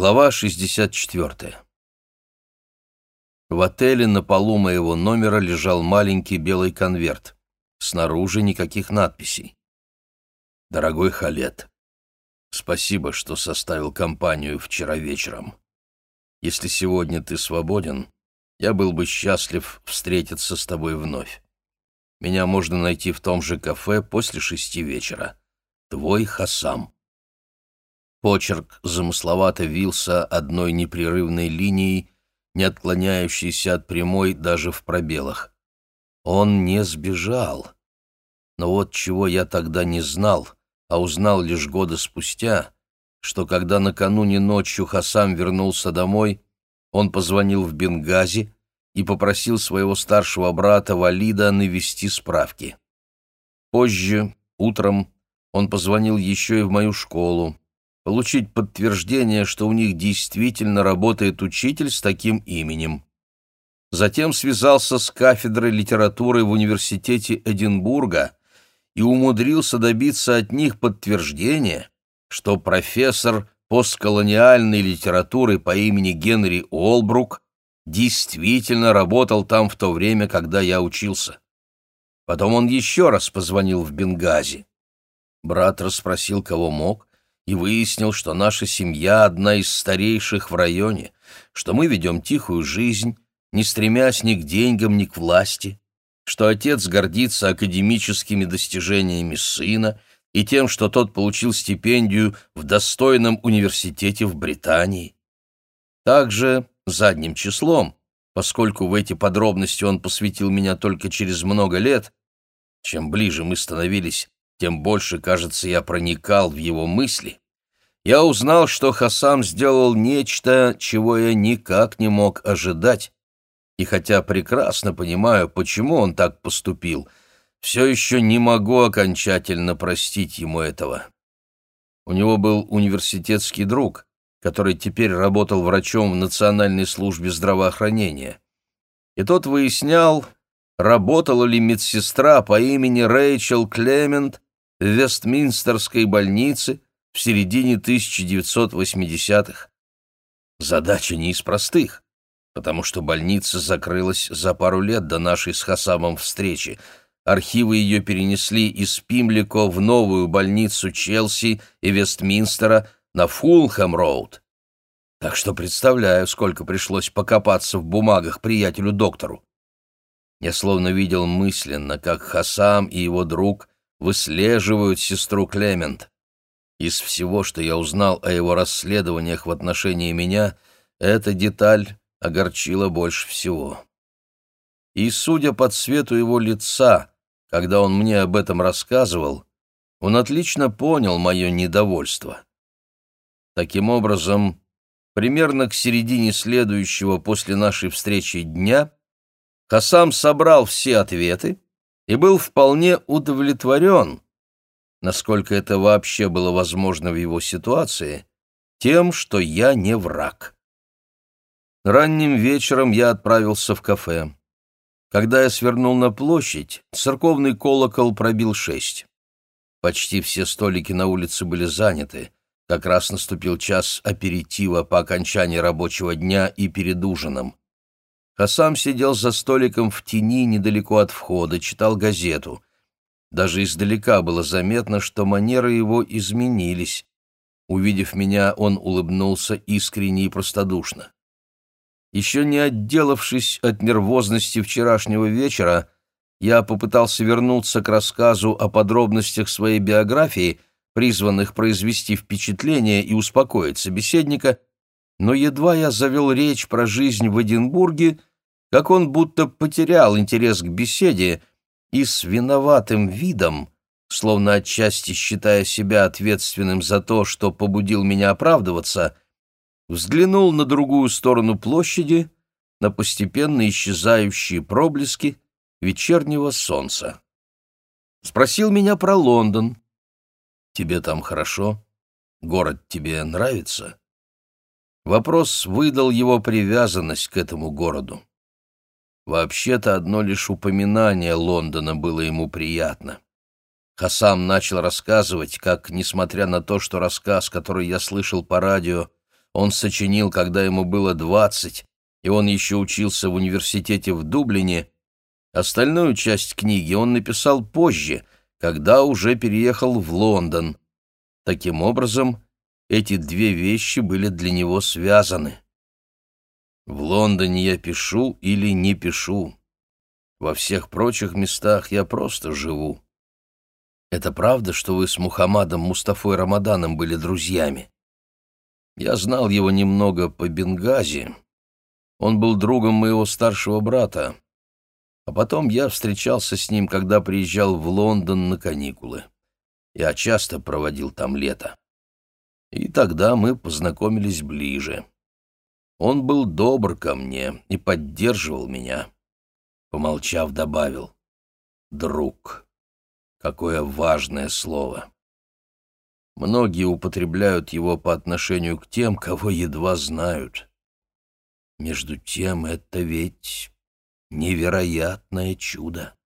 Глава 64. В отеле на полу моего номера лежал маленький белый конверт. Снаружи никаких надписей. Дорогой Халет, спасибо, что составил компанию вчера вечером. Если сегодня ты свободен, я был бы счастлив встретиться с тобой вновь. Меня можно найти в том же кафе после шести вечера. Твой Хасам. Почерк замысловато вился одной непрерывной линией, не отклоняющейся от прямой даже в пробелах. Он не сбежал. Но вот чего я тогда не знал, а узнал лишь года спустя, что когда накануне ночью Хасам вернулся домой, он позвонил в Бенгази и попросил своего старшего брата Валида навести справки. Позже, утром, он позвонил еще и в мою школу, получить подтверждение, что у них действительно работает учитель с таким именем. Затем связался с кафедрой литературы в университете Эдинбурга и умудрился добиться от них подтверждения, что профессор постколониальной литературы по имени Генри Олбрук действительно работал там в то время, когда я учился. Потом он еще раз позвонил в Бенгази. Брат расспросил, кого мог, и выяснил, что наша семья одна из старейших в районе, что мы ведем тихую жизнь, не стремясь ни к деньгам, ни к власти, что отец гордится академическими достижениями сына и тем, что тот получил стипендию в достойном университете в Британии. Также задним числом, поскольку в эти подробности он посвятил меня только через много лет, чем ближе мы становились тем больше, кажется, я проникал в его мысли, я узнал, что Хасам сделал нечто, чего я никак не мог ожидать, и хотя прекрасно понимаю, почему он так поступил, все еще не могу окончательно простить ему этого. У него был университетский друг, который теперь работал врачом в Национальной службе здравоохранения. И тот выяснял, работала ли медсестра по имени Рэйчел Клемент в Вестминстерской больнице в середине 1980-х. Задача не из простых, потому что больница закрылась за пару лет до нашей с Хасамом встречи. Архивы ее перенесли из Пимлико в новую больницу Челси и Вестминстера на Фулхэм-роуд. Так что представляю, сколько пришлось покопаться в бумагах приятелю-доктору. Я словно видел мысленно, как Хасам и его друг выслеживают сестру Клемент. Из всего, что я узнал о его расследованиях в отношении меня, эта деталь огорчила больше всего. И, судя по цвету его лица, когда он мне об этом рассказывал, он отлично понял мое недовольство. Таким образом, примерно к середине следующего после нашей встречи дня Хасам собрал все ответы, и был вполне удовлетворен, насколько это вообще было возможно в его ситуации, тем, что я не враг. Ранним вечером я отправился в кафе. Когда я свернул на площадь, церковный колокол пробил шесть. Почти все столики на улице были заняты. Как раз наступил час аперитива по окончании рабочего дня и перед ужином а сам сидел за столиком в тени недалеко от входа, читал газету. Даже издалека было заметно, что манеры его изменились. Увидев меня, он улыбнулся искренне и простодушно. Еще не отделавшись от нервозности вчерашнего вечера, я попытался вернуться к рассказу о подробностях своей биографии, призванных произвести впечатление и успокоить собеседника, но едва я завел речь про жизнь в Эдинбурге, как он будто потерял интерес к беседе и с виноватым видом, словно отчасти считая себя ответственным за то, что побудил меня оправдываться, взглянул на другую сторону площади, на постепенно исчезающие проблески вечернего солнца. Спросил меня про Лондон. «Тебе там хорошо? Город тебе нравится?» Вопрос выдал его привязанность к этому городу. Вообще-то одно лишь упоминание Лондона было ему приятно. Хасам начал рассказывать, как, несмотря на то, что рассказ, который я слышал по радио, он сочинил, когда ему было двадцать, и он еще учился в университете в Дублине, остальную часть книги он написал позже, когда уже переехал в Лондон. Таким образом, эти две вещи были для него связаны. В Лондоне я пишу или не пишу. Во всех прочих местах я просто живу. Это правда, что вы с Мухаммадом Мустафой Рамаданом были друзьями? Я знал его немного по Бенгази. Он был другом моего старшего брата. А потом я встречался с ним, когда приезжал в Лондон на каникулы. Я часто проводил там лето. И тогда мы познакомились ближе. Он был добр ко мне и поддерживал меня. Помолчав, добавил «друг». Какое важное слово. Многие употребляют его по отношению к тем, кого едва знают. Между тем это ведь невероятное чудо.